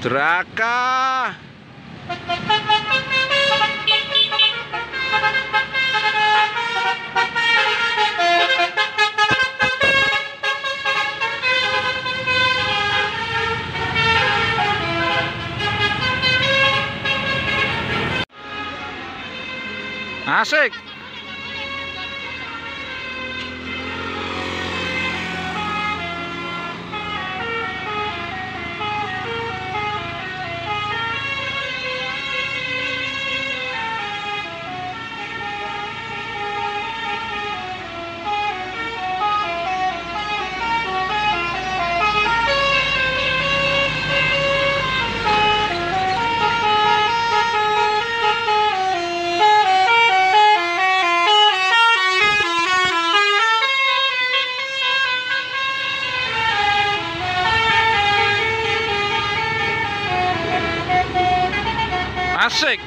Draka. Asik. Asik.